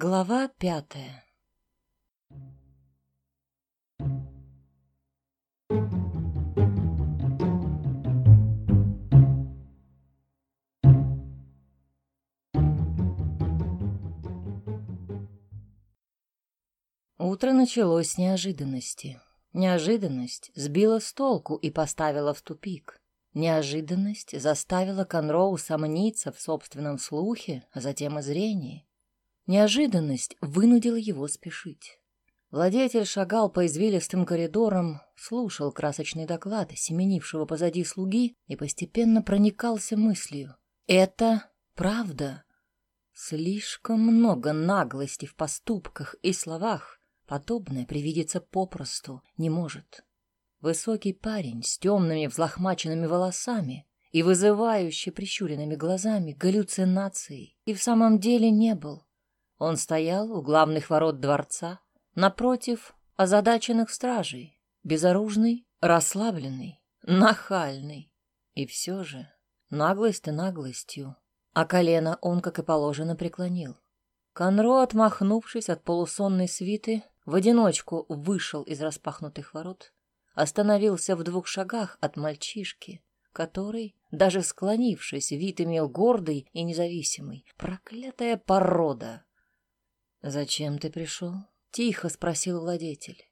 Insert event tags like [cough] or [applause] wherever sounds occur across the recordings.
Глава пятая Утро началось с неожиданности. Неожиданность сбила с толку и поставила в тупик. Неожиданность заставила Конроу сомниться в собственном слухе, а затем и зрении. Неожиданность вынудила его спешить. Владетель шагал по извилистым коридорам, слушал красочный доклад семенившего позади слуги и постепенно проникался мыслью. «Это правда!» Слишком много наглости в поступках и словах. Подобное привидеться попросту не может. Высокий парень с темными взлохмаченными волосами и вызывающе прищуренными глазами галлюцинацией и в самом деле не был. Он стоял у главных ворот дворца, напротив озадаченных стражей, безоружный, расслабленный, нахальный. И все же наглость-то наглостью, а колено он, как и положено, преклонил. Конро, отмахнувшись от полусонной свиты, в одиночку вышел из распахнутых ворот, остановился в двух шагах от мальчишки, который, даже склонившись, вид имел гордый и независимый. Проклятая порода! «Зачем ты пришел?» — тихо спросил владетель.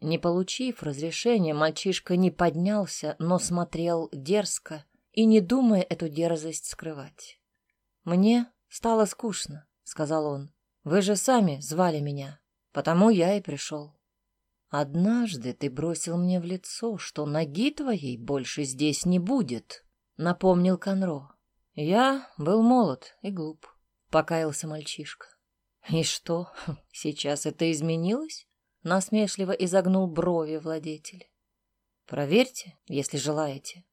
Не получив разрешения, мальчишка не поднялся, но смотрел дерзко и не думая эту дерзость скрывать. «Мне стало скучно», — сказал он. «Вы же сами звали меня, потому я и пришел». «Однажды ты бросил мне в лицо, что ноги твоей больше здесь не будет», — напомнил Конро. «Я был молод и глуп», — покаялся мальчишка. «И что, [laughs] сейчас это изменилось?» — насмешливо изогнул брови владетель. «Проверьте, если желаете».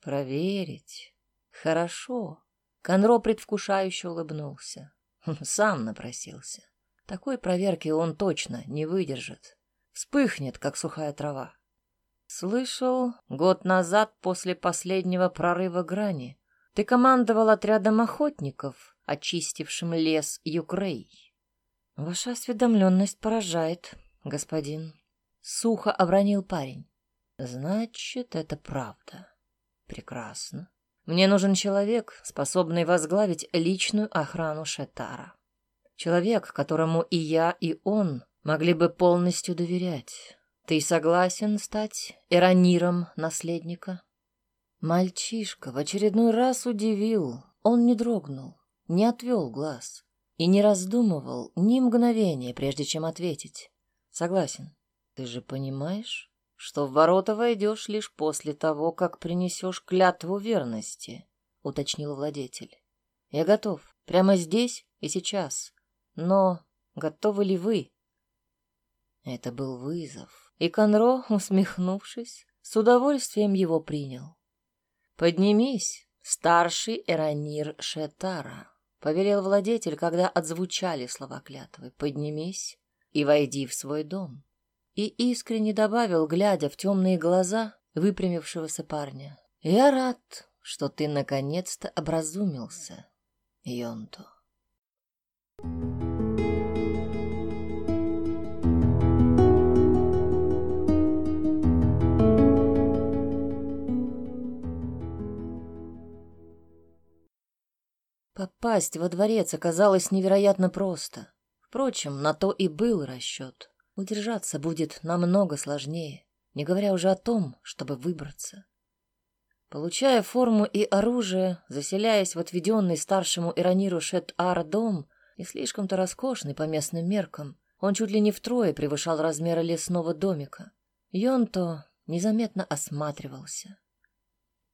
«Проверить? Хорошо». Конро предвкушающе улыбнулся. [laughs] Сам напросился. Такой проверки он точно не выдержит. Вспыхнет, как сухая трава. Слышал, год назад после последнего прорыва грани ты командовал отрядом охотников, очистившим лес Юкрей. Ваша осведомленность поражает, господин. Сухо обронил парень. Значит, это правда. Прекрасно. Мне нужен человек, способный возглавить личную охрану Шетара. Человек, которому и я, и он могли бы полностью доверять. Ты согласен стать эрониром наследника? Мальчишка в очередной раз удивил. Он не дрогнул, не отвел глаз и не раздумывал ни мгновения, прежде чем ответить. Согласен. Ты же понимаешь, что в ворота войдешь лишь после того, как принесешь клятву верности, уточнил владетель. Я готов, прямо здесь и сейчас. Но готовы ли вы? Это был вызов, и Конро, усмехнувшись, с удовольствием его принял. Поднимись, старший Эронир Шетара повелел владетель, когда отзвучали слова клятвы «Поднимись и войди в свой дом». И искренне добавил, глядя в темные глаза выпрямившегося парня. «Я рад, что ты наконец-то образумился, Йонто». Попасть во дворец оказалось невероятно просто. Впрочем, на то и был расчет. Удержаться будет намного сложнее, не говоря уже о том, чтобы выбраться. Получая форму и оружие, заселяясь в отведенный старшему Ирониру Шет-Ар дом, не слишком-то роскошный по местным меркам, он чуть ли не втрое превышал размеры лесного домика. Йонто незаметно осматривался.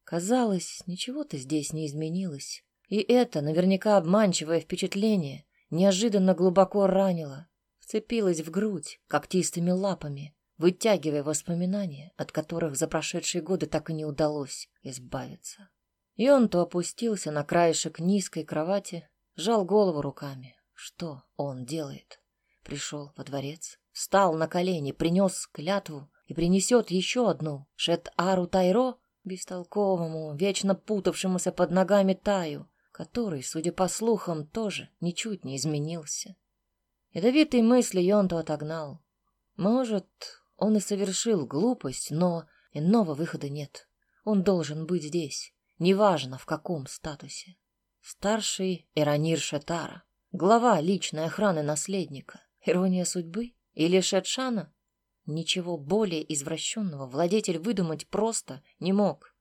Казалось, ничего-то здесь не изменилось. И это, наверняка обманчивое впечатление, неожиданно глубоко ранило, вцепилось в грудь когтистыми лапами, вытягивая воспоминания, от которых за прошедшие годы так и не удалось избавиться. И он то опустился на краешек низкой кровати, сжал голову руками. Что он делает? Пришел во дворец, встал на колени, принес клятву и принесет еще одну, Шет-Ару Тайро, бестолковому, вечно путавшемуся под ногами Таю, который, судя по слухам, тоже ничуть не изменился. Ядовитые мысли Йонту отогнал. Может, он и совершил глупость, но иного выхода нет. Он должен быть здесь, неважно в каком статусе. Старший Иранир Шетара, глава личной охраны наследника. Ирония судьбы? Или Шетшана? Ничего более извращенного владетель выдумать просто не мог.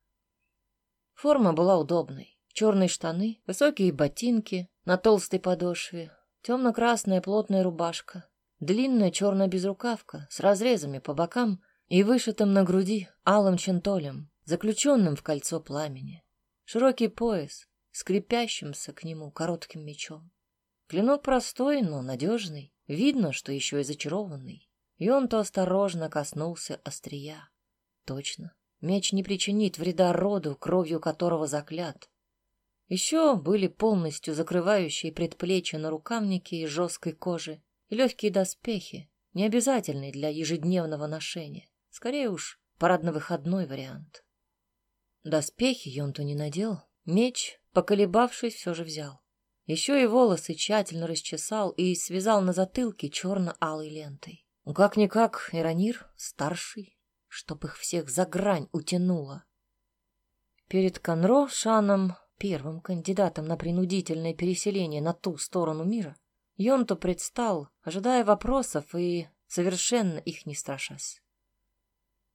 Форма была удобной. Черные штаны, высокие ботинки на толстой подошве, темно-красная плотная рубашка, длинная черная безрукавка с разрезами по бокам и вышитым на груди алым чентолем, заключенным в кольцо пламени. Широкий пояс, скрипящимся к нему коротким мечом. Клинок простой, но надежный. Видно, что еще и зачарованный. И он то осторожно коснулся острия. Точно. Меч не причинит вреда роду, кровью которого заклят. Еще были полностью закрывающие предплечья на рукавнике из жесткой кожи и легкие доспехи, не обязательные для ежедневного ношения. Скорее уж, парадно-выходной вариант. Доспехи Йонту не надел, меч, поколебавшись, все же взял. Еще и волосы тщательно расчесал и связал на затылке черно-алой лентой. Как-никак, Иронир старший, чтоб их всех за грань утянуло. Перед Конро Шаном, первым кандидатом на принудительное переселение на ту сторону мира, Йонто предстал, ожидая вопросов и совершенно их не страшась.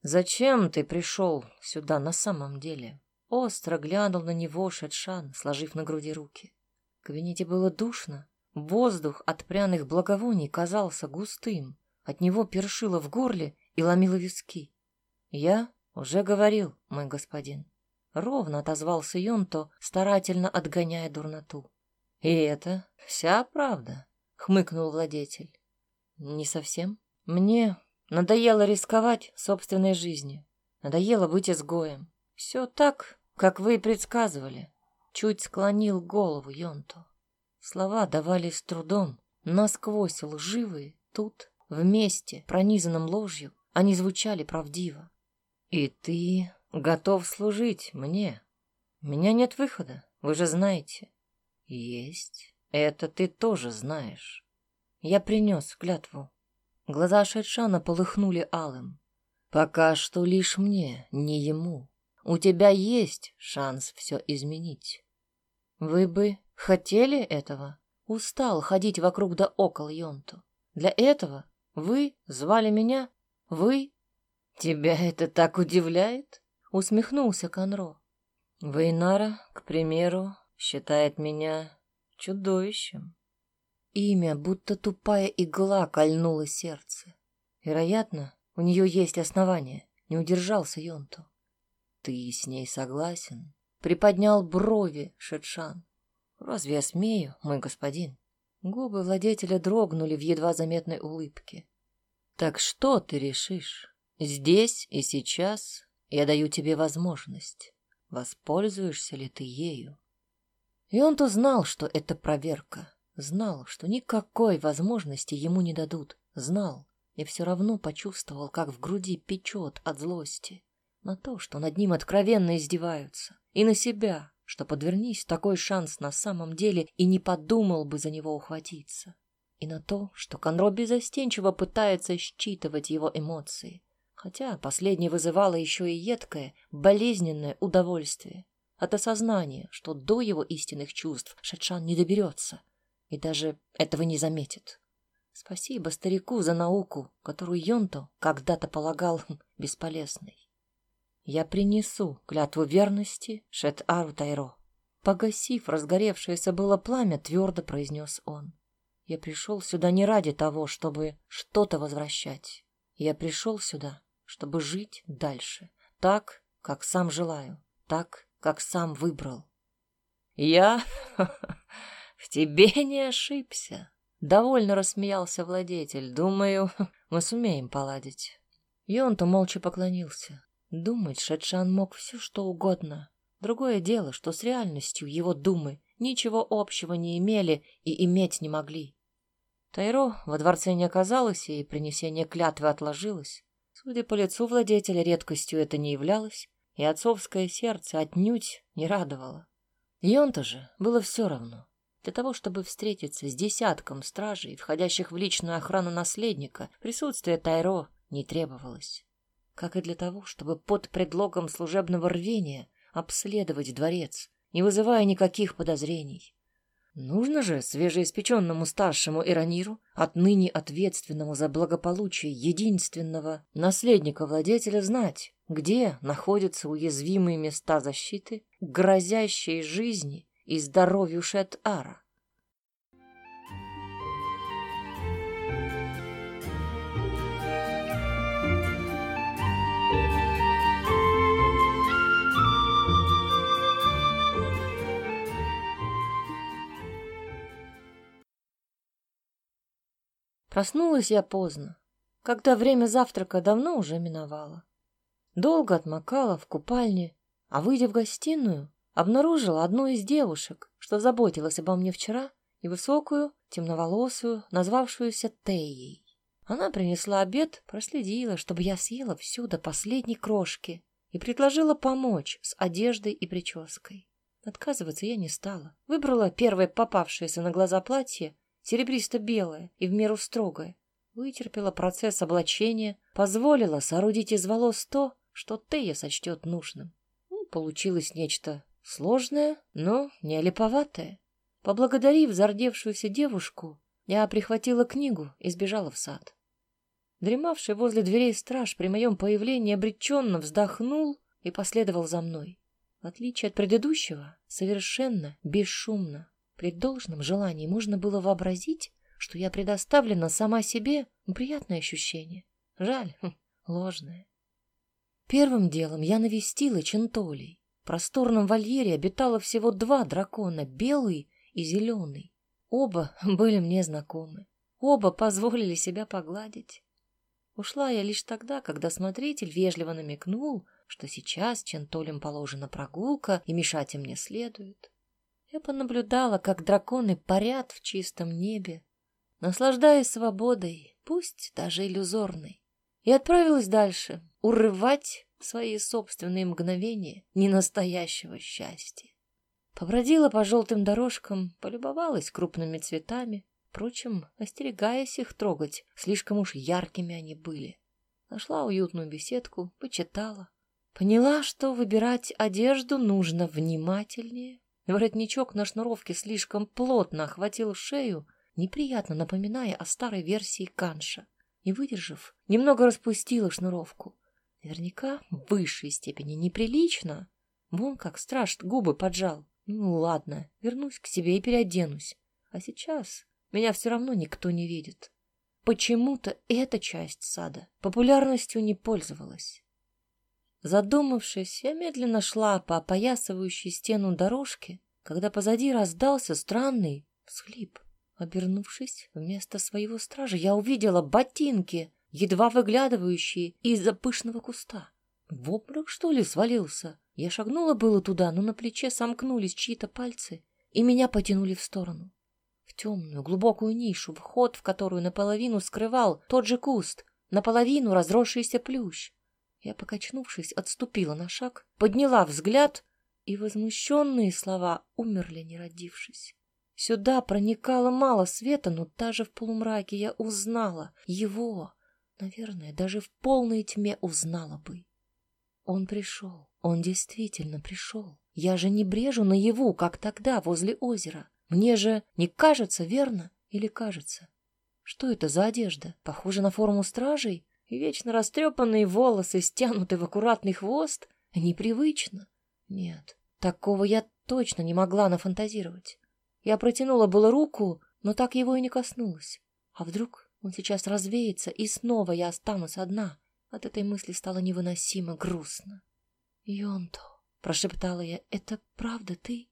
«Зачем ты пришел сюда на самом деле?» Остро глянул на него Шедшан, сложив на груди руки. В кабинете было душно. Воздух от пряных благовоний казался густым. От него першило в горле и ломило виски. «Я уже говорил, мой господин». Ровно отозвался Йонто, старательно отгоняя дурноту. «И это вся правда», — хмыкнул владетель. «Не совсем. Мне надоело рисковать собственной жизнью. Надоело быть изгоем. Все так, как вы и предсказывали. Чуть склонил голову Йонто. Слова давались с трудом, насквозь лживые, тут, вместе, пронизанным ложью, они звучали правдиво. И ты готов служить мне? У меня нет выхода, вы же знаете. Есть. Это ты тоже знаешь. Я принес клятву. Глаза Шетшана полыхнули алым. Пока что лишь мне, не ему. У тебя есть шанс все изменить. Вы бы хотели этого? Устал ходить вокруг да около Йонту. Для этого вы звали меня? Вы? Тебя это так удивляет? Усмехнулся Конро. Вейнара, к примеру, считает меня чудовищем. Имя, будто тупая игла, кольнуло сердце. Вероятно, у нее есть основания. Не удержался Йонту. Ты с ней согласен? Приподнял брови Шетшан. Разве я смею, мой господин? Губы владетеля дрогнули в едва заметной улыбке. Так что ты решишь? Здесь и сейчас я даю тебе возможность. Воспользуешься ли ты ею? И он-то знал, что это проверка. Знал, что никакой возможности ему не дадут. Знал и все равно почувствовал, как в груди печет от злости на то, что над ним откровенно издеваются, и на себя, что подвернись такой шанс на самом деле и не подумал бы за него ухватиться, и на то, что Конро безостенчиво пытается считывать его эмоции, хотя последнее вызывало еще и едкое, болезненное удовольствие от осознания, что до его истинных чувств Шатшан не доберется и даже этого не заметит. Спасибо старику за науку, которую Йонто когда-то полагал [laughs] бесполезной. Я принесу клятву верности Шет-Ару Тайро. Погасив разгоревшееся было пламя, твердо произнес он. Я пришел сюда не ради того, чтобы что-то возвращать. Я пришел сюда, чтобы жить дальше, так, как сам желаю, так, как сам выбрал. Я [laughs] в тебе не ошибся. Довольно рассмеялся владетель. Думаю, [laughs] мы сумеем поладить. И он-то молча поклонился. Думать Шетшан мог все, что угодно. Другое дело, что с реальностью его думы ничего общего не имели и иметь не могли. Тайро во дворце не оказалось, и принесение клятвы отложилось. Судя по лицу владетеля, редкостью это не являлось, и отцовское сердце отнюдь не радовало. Йонта же было все равно. Для того, чтобы встретиться с десятком стражей, входящих в личную охрану наследника, присутствие Тайро не требовалось. Как и для того, чтобы под предлогом служебного рвения обследовать дворец, не вызывая никаких подозрений. Нужно же свежеиспеченному старшему Ираниру, отныне ответственному за благополучие единственного наследника-владетеля, знать, где находятся уязвимые места защиты, грозящие жизни и здоровью Шет-Ара. Проснулась я поздно, когда время завтрака давно уже миновало. Долго отмокала в купальне, а, выйдя в гостиную, обнаружила одну из девушек, что заботилась обо мне вчера, и высокую, темноволосую, назвавшуюся Теей. Она принесла обед, проследила, чтобы я съела всю до последней крошки и предложила помочь с одеждой и прической. Отказываться я не стала. Выбрала первое попавшееся на глаза платье серебристо-белая и в меру строгая, вытерпела процесс облачения, позволила соорудить из волос то, что Тея сочтет нужным. Ну, получилось нечто сложное, но не олиповатое. Поблагодарив зардевшуюся девушку, я прихватила книгу и сбежала в сад. Дремавший возле дверей страж при моем появлении обреченно вздохнул и последовал за мной. В отличие от предыдущего, совершенно бесшумно. При должном желании можно было вообразить, что я предоставлена сама себе, приятное ощущение. Жаль, хм, ложное. Первым делом я навестила Чентолей. В просторном вольере обитало всего два дракона, белый и зеленый. Оба [laughs] были мне знакомы. Оба позволили себя погладить. Ушла я лишь тогда, когда смотритель вежливо намекнул, что сейчас Чентолем положена прогулка и мешать им не следует. Я понаблюдала, как драконы парят в чистом небе, наслаждаясь свободой, пусть даже иллюзорной, и отправилась дальше урывать свои собственные мгновения ненастоящего счастья. Побродила по желтым дорожкам, полюбовалась крупными цветами, впрочем, остерегаясь их трогать, слишком уж яркими они были. Нашла уютную беседку, почитала. Поняла, что выбирать одежду нужно внимательнее, Воротничок на шнуровке слишком плотно охватил шею, неприятно напоминая о старой версии канша. Не выдержав, немного распустила шнуровку. Наверняка в высшей степени неприлично. Вон как страж губы поджал. Ну ладно, вернусь к себе и переоденусь. А сейчас меня все равно никто не видит. Почему-то эта часть сада популярностью не пользовалась. Задумавшись, я медленно шла по опоясывающей стену дорожке, когда позади раздался странный всхлип. Обернувшись, вместо своего стража я увидела ботинки, едва выглядывающие из-за пышного куста. В обморок, что ли, свалился? Я шагнула было туда, но на плече сомкнулись чьи-то пальцы, и меня потянули в сторону. В темную, глубокую нишу, вход в которую наполовину скрывал тот же куст, наполовину разросшийся плющ. Я, покачнувшись, отступила на шаг, подняла взгляд, и возмущенные слова умерли, не родившись. Сюда проникало мало света, но даже в полумраке я узнала его. Наверное, даже в полной тьме узнала бы. Он пришел, он действительно пришел. Я же не брежу наяву, как тогда, возле озера. Мне же не кажется, верно? Или кажется? Что это за одежда? Похоже на форму стражей? Вечно растрепанные волосы, стянуты в аккуратный хвост, непривычно. Нет, такого я точно не могла нафантазировать. Я протянула было руку, но так его и не коснулась. А вдруг он сейчас развеется, и снова я останусь одна? От этой мысли стало невыносимо грустно. «Йонто», — прошептала я, — «это правда ты?»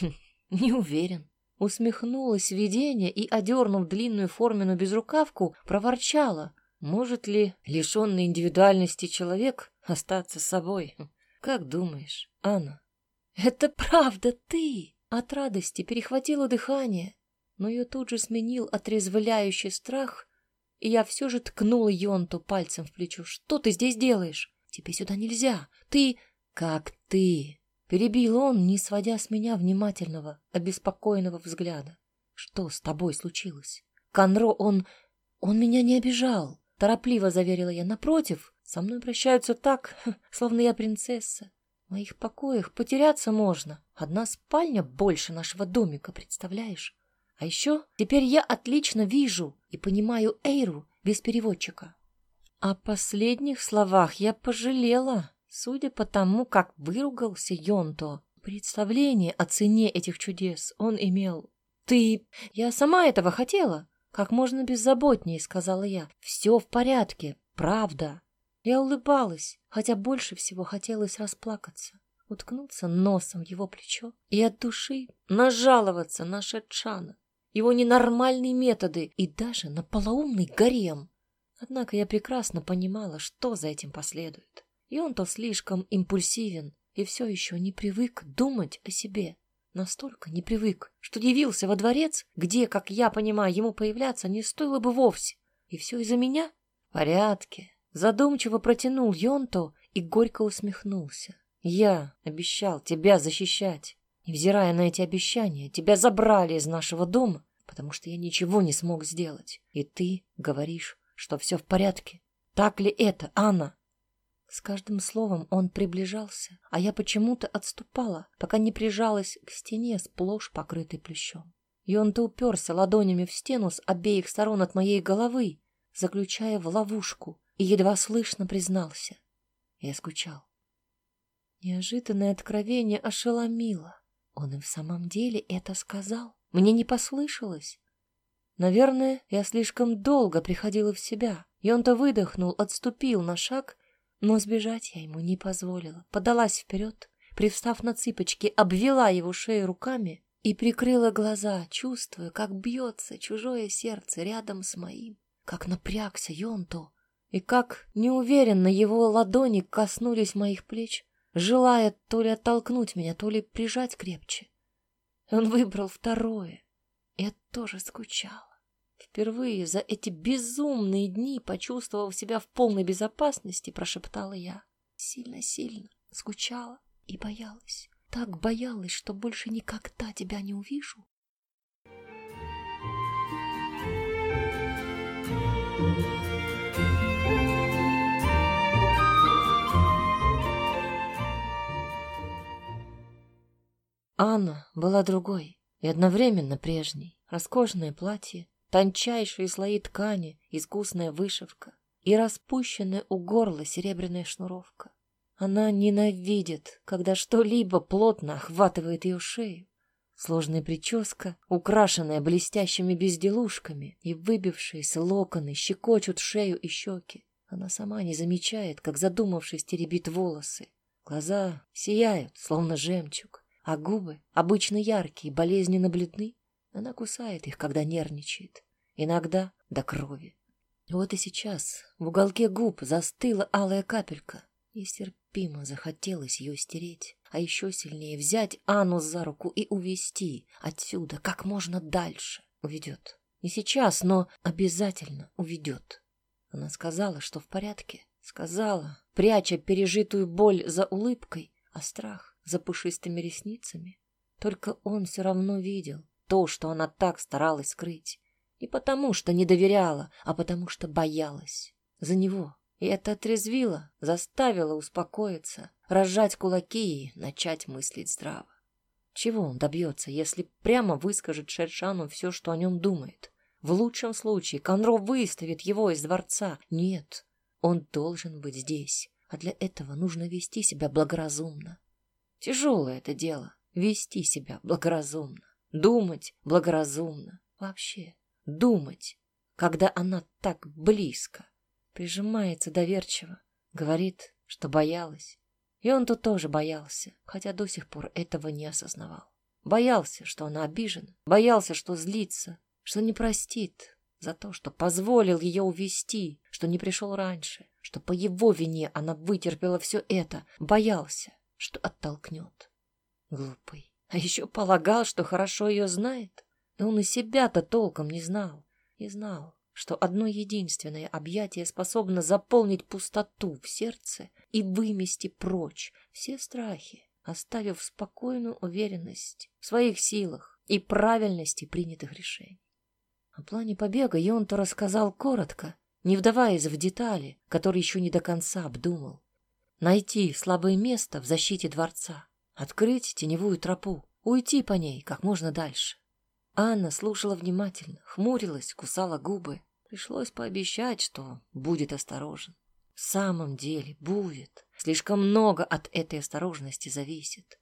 хм, «Не уверен». Усмехнулась видение и, одернув длинную форменную безрукавку, проворчала — может ли лишенный индивидуальности человек остаться собой? Как думаешь, Анна? Это правда ты! От радости перехватило дыхание, но ее тут же сменил отрезвляющий страх, и я все же ткнула Йонту пальцем в плечо. Что ты здесь делаешь? Тебе сюда нельзя. Ты... Как ты? Перебил он, не сводя с меня внимательного, обеспокоенного взгляда. Что с тобой случилось? Конро, он... он меня не обижал. Торопливо заверила я. Напротив, со мной прощаются так, [laughs] словно я принцесса. В моих покоях потеряться можно. Одна спальня больше нашего домика, представляешь? А еще теперь я отлично вижу и понимаю Эйру без переводчика. О последних словах я пожалела, судя по тому, как выругался Йонто. Представление о цене этих чудес он имел. «Ты... Я сама этого хотела!» Как можно беззаботнее, сказала я. «Все в порядке, правда». Я улыбалась, хотя больше всего хотелось расплакаться, уткнуться носом в его плечо и от души нажаловаться на Шетшана, его ненормальные методы и даже на полоумный гарем. Однако я прекрасно понимала, что за этим последует. И он то слишком импульсивен и все еще не привык думать о себе. Настолько не привык, что явился во дворец, где, как я понимаю, ему появляться не стоило бы вовсе. И все из-за меня? В порядке. Задумчиво протянул Йонто и горько усмехнулся. Я обещал тебя защищать. Невзирая на эти обещания, тебя забрали из нашего дома, потому что я ничего не смог сделать. И ты говоришь, что все в порядке. Так ли это, Анна? С каждым словом он приближался, а я почему-то отступала, пока не прижалась к стене, сплошь покрытой плющом. И он-то уперся ладонями в стену с обеих сторон от моей головы, заключая в ловушку, и едва слышно признался. Я скучал. Неожиданное откровение ошеломило. Он и в самом деле это сказал. Мне не послышалось. Наверное, я слишком долго приходила в себя, и он-то выдохнул, отступил на шаг, но сбежать я ему не позволила. Подалась вперед, привстав на цыпочки, обвела его шею руками и прикрыла глаза, чувствуя, как бьется чужое сердце рядом с моим, как напрягся Йонто, и как неуверенно его ладони коснулись моих плеч, желая то ли оттолкнуть меня, то ли прижать крепче. Он выбрал второе. Я тоже скучала. Впервые за эти безумные дни, почувствовав себя в полной безопасности, прошептала я. Сильно-сильно скучала и боялась. Так боялась, что больше никогда тебя не увижу. Анна была другой и одновременно прежней. Роскошное платье, тончайшие слои ткани, искусная вышивка и распущенная у горла серебряная шнуровка. Она ненавидит, когда что-либо плотно охватывает ее шею. Сложная прическа, украшенная блестящими безделушками, и выбившиеся локоны щекочут шею и щеки. Она сама не замечает, как задумавшись теребит волосы. Глаза сияют, словно жемчуг а губы, обычно яркие, болезненно бледны. Она кусает их, когда нервничает, иногда до крови. Вот и сейчас в уголке губ застыла алая капелька. Нестерпимо захотелось ее стереть, а еще сильнее взять Анну за руку и увести отсюда как можно дальше. Уведет. Не сейчас, но обязательно уведет. Она сказала, что в порядке. Сказала, пряча пережитую боль за улыбкой, а страх за пушистыми ресницами. Только он все равно видел то, что она так старалась скрыть. Не потому, что не доверяла, а потому, что боялась. За него. И это отрезвило, заставило успокоиться, разжать кулаки и начать мыслить здраво. Чего он добьется, если прямо выскажет Шершану все, что о нем думает? В лучшем случае Конро выставит его из дворца. Нет, он должен быть здесь, а для этого нужно вести себя благоразумно. Тяжелое это дело — вести себя благоразумно, думать благоразумно. Вообще, думать, когда она так близко, прижимается доверчиво, говорит, что боялась. И он тут тоже боялся, хотя до сих пор этого не осознавал. Боялся, что она обижена, боялся, что злится, что не простит за то, что позволил ее увести, что не пришел раньше, что по его вине она вытерпела все это, боялся, что оттолкнет. Глупый. А еще полагал, что хорошо ее знает. Но он и себя-то толком не знал. Не знал, что одно единственное объятие способно заполнить пустоту в сердце и вымести прочь все страхи, оставив спокойную уверенность в своих силах и правильности принятых решений. О плане побега Йонто рассказал коротко, не вдаваясь в детали, которые еще не до конца обдумал. Найти слабое место в защите дворца, открыть теневую тропу, уйти по ней как можно дальше. Анна слушала внимательно, хмурилась, кусала губы. Пришлось пообещать, что будет осторожен. В самом деле будет. Слишком много от этой осторожности зависит.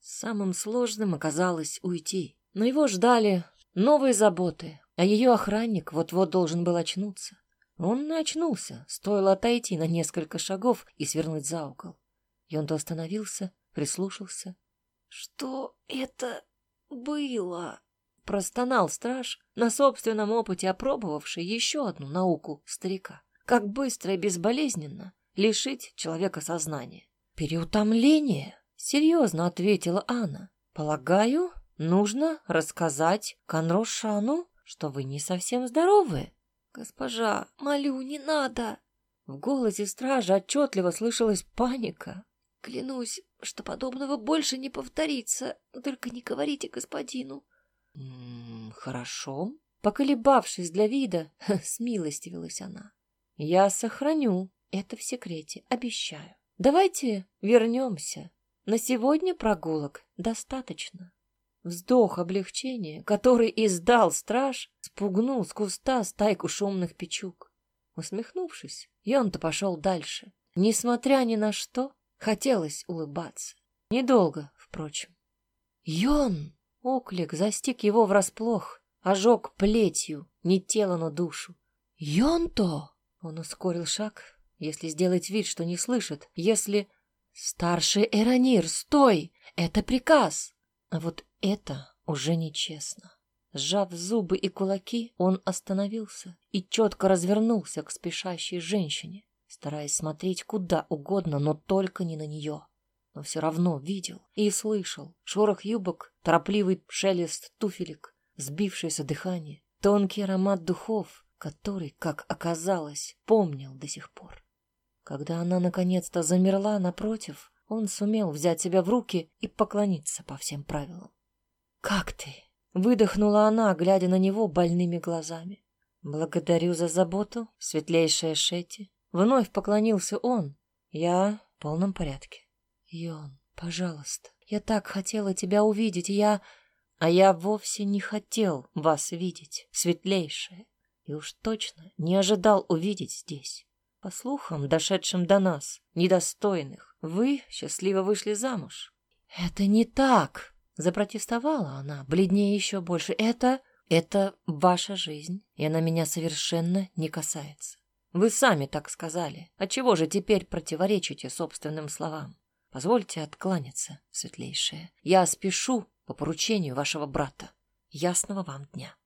Самым сложным оказалось уйти, но его ждали новые заботы, а ее охранник вот-вот должен был очнуться. Он очнулся, стоило отойти на несколько шагов и свернуть за угол. И он то остановился, прислушался. «Что это было?» Простонал страж, на собственном опыте опробовавший еще одну науку старика. Как быстро и безболезненно лишить человека сознания. «Переутомление?» — серьезно ответила Анна. «Полагаю, нужно рассказать Конрошану, что вы не совсем здоровы». «Госпожа, молю, не надо!» В голосе стража отчетливо слышалась паника. «Клянусь, что подобного больше не повторится. Только не говорите господину». «М -м, «Хорошо». Поколебавшись для вида, [laughs] смилостивилась она. «Я сохраню это в секрете, обещаю. Давайте вернемся. На сегодня прогулок достаточно. Вздох облегчения, который издал страж, спугнул с куста стайку шумных печук. Усмехнувшись, Йон-то пошел дальше. Несмотря ни на что, хотелось улыбаться. Недолго, впрочем. «Йон!» — оклик застиг его врасплох, ожег плетью, не тело, но душу. «Йон-то!» Он ускорил шаг, если сделать вид, что не слышит, если... «Старший Эронир, стой! Это приказ!» А вот это уже нечестно. Сжав зубы и кулаки, он остановился и четко развернулся к спешащей женщине, стараясь смотреть куда угодно, но только не на нее. Но все равно видел и слышал шорох юбок, торопливый шелест туфелек, сбившееся дыхание, тонкий аромат духов, который, как оказалось, помнил до сих пор. Когда она наконец-то замерла напротив, он сумел взять себя в руки и поклониться по всем правилам. «Как ты?» — выдохнула она, глядя на него больными глазами. «Благодарю за заботу, светлейшая Шетти». Вновь поклонился он. «Я в полном порядке». «Йон, пожалуйста, я так хотела тебя увидеть, я...» «А я вовсе не хотел вас видеть, светлейшая, и уж точно не ожидал увидеть здесь. По слухам, дошедшим до нас, недостойных, вы счастливо вышли замуж. Это не так, запротестовала она, бледнее еще больше. Это... это ваша жизнь, и она меня совершенно не касается. Вы сами так сказали. Отчего же теперь противоречите собственным словам? Позвольте откланяться, светлейшая. Я спешу по поручению вашего брата. Ясного вам дня.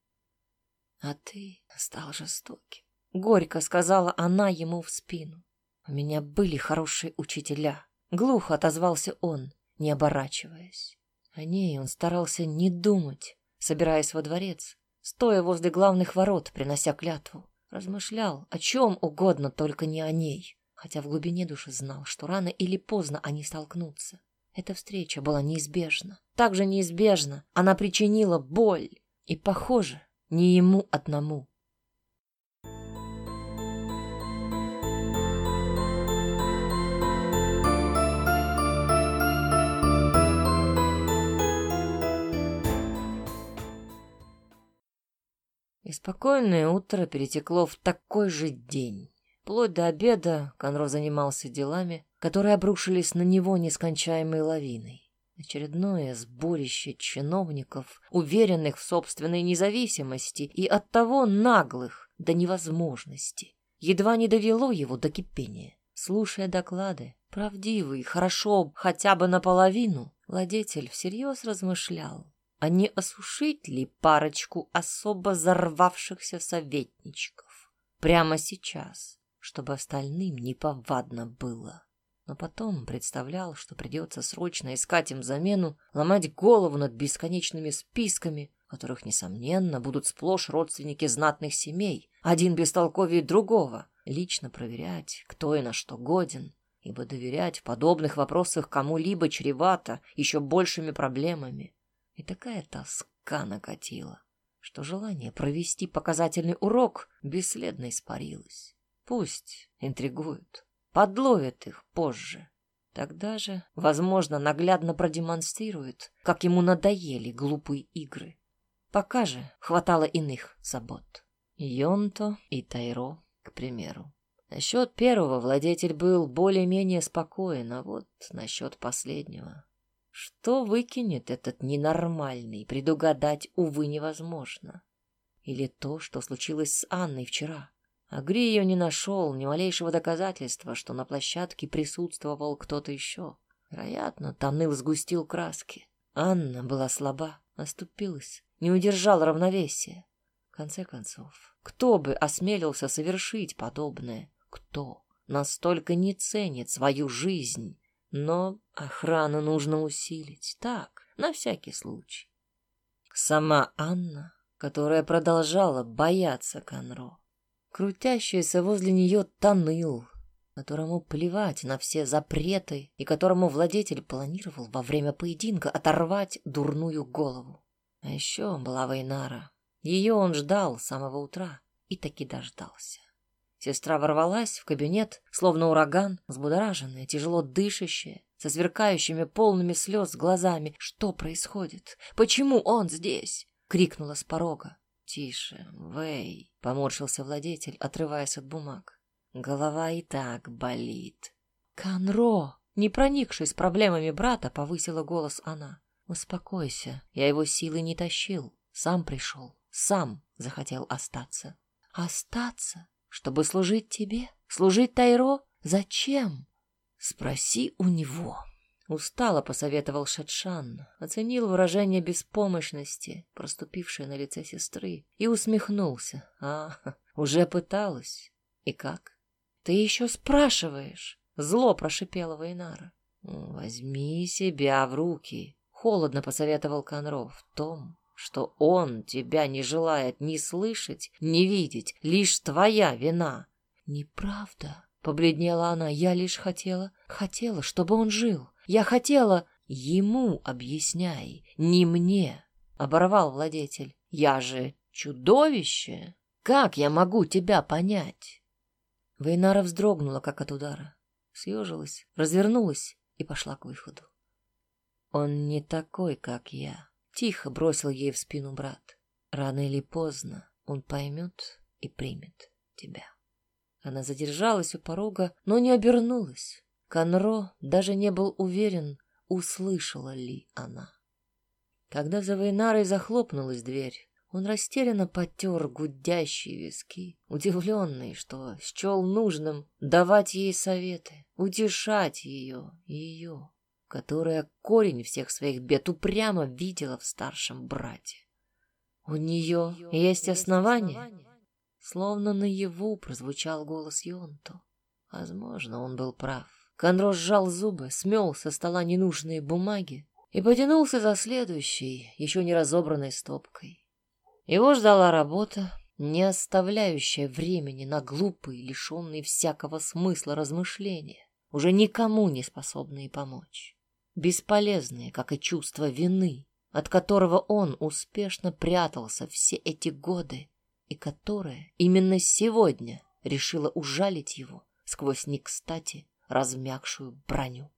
А ты стал жестоким. Горько сказала она ему в спину. У меня были хорошие учителя. Глухо отозвался он, не оборачиваясь. О ней он старался не думать, собираясь во дворец, стоя возле главных ворот, принося клятву. Размышлял о чем угодно, только не о ней, хотя в глубине души знал, что рано или поздно они столкнутся. Эта встреча была неизбежна. Так же неизбежна она причинила боль. И, похоже, не ему одному. И спокойное утро перетекло в такой же день. Вплоть до обеда Конро занимался делами, которые обрушились на него нескончаемой лавиной. Очередное сборище чиновников, уверенных в собственной независимости и оттого наглых до невозможности, едва не довело его до кипения. Слушая доклады, правдивые, хорошо хотя бы наполовину, владетель всерьез размышлял, а не осушить ли парочку особо зарвавшихся советничков прямо сейчас, чтобы остальным неповадно было. Но потом представлял, что придется срочно искать им замену, ломать голову над бесконечными списками, которых, несомненно, будут сплошь родственники знатных семей, один бестолковее другого, лично проверять, кто и на что годен, ибо доверять в подобных вопросах кому-либо чревато еще большими проблемами. И такая тоска накатила, что желание провести показательный урок бесследно испарилось. Пусть интригуют, подловят их позже. Тогда же, возможно, наглядно продемонстрирует, как ему надоели глупые игры. Пока же хватало иных забот. Йонто и Тайро, к примеру. Насчет первого владетель был более-менее спокоен, а вот насчет последнего. Что выкинет этот ненормальный, предугадать, увы, невозможно. Или то, что случилось с Анной вчера. Агри ее не нашел ни малейшего доказательства, что на площадке присутствовал кто-то еще. Вероятно, Таныл сгустил краски. Анна была слаба, оступилась, не удержала равновесия. В конце концов, кто бы осмелился совершить подобное? Кто настолько не ценит свою жизнь? Но охрану нужно усилить. Так, на всякий случай. Сама Анна, которая продолжала бояться Конро, крутящийся возле нее Таныл, которому плевать на все запреты и которому владетель планировал во время поединка оторвать дурную голову. А еще была Вейнара. Ее он ждал с самого утра и таки дождался. Сестра ворвалась в кабинет, словно ураган, взбудораженная, тяжело дышащая, со сверкающими полными слез глазами. «Что происходит? Почему он здесь?» — крикнула с порога. «Тише, Вэй!» — поморщился владетель, отрываясь от бумаг. «Голова и так болит». «Конро!» Не проникшись проблемами брата, повысила голос она. «Успокойся, я его силы не тащил, сам пришел, сам захотел остаться». «Остаться? Чтобы служить тебе? Служить Тайро? Зачем?» «Спроси у него». Устало посоветовал Шатшан, оценил выражение беспомощности, проступившее на лице сестры, и усмехнулся. «А, [laughs] уже пыталась. И как?» «Ты еще спрашиваешь?» — зло прошипела Вайнара. «Возьми себя в руки», — холодно посоветовал Конров. «В том, что он тебя не желает ни слышать, ни видеть, лишь твоя вина». «Неправда», — побледнела она, — «я лишь хотела, хотела, чтобы он жил». Я хотела... Ему объясняй, не мне, — оборвал владетель. Я же чудовище. Как я могу тебя понять? Вейнара вздрогнула, как от удара. Съежилась, развернулась и пошла к выходу. Он не такой, как я. Тихо бросил ей в спину брат. Рано или поздно он поймет и примет тебя. Она задержалась у порога, но не обернулась. Конро даже не был уверен, услышала ли она. Когда за Вейнарой захлопнулась дверь, он растерянно потер гудящие виски, удивленный, что счел нужным давать ей советы, утешать ее, ее, которая корень всех своих бед упрямо видела в старшем брате. У нее есть основания? Словно наяву прозвучал голос Йонто. Возможно, он был прав. Конро сжал зубы, смел со стола ненужные бумаги и потянулся за следующей, еще не разобранной стопкой. Его ждала работа, не оставляющая времени на глупые, лишенные всякого смысла размышления, уже никому не способные помочь. Бесполезные, как и чувство вины, от которого он успешно прятался все эти годы, и которое именно сегодня решило ужалить его сквозь не кстати размягшую броню.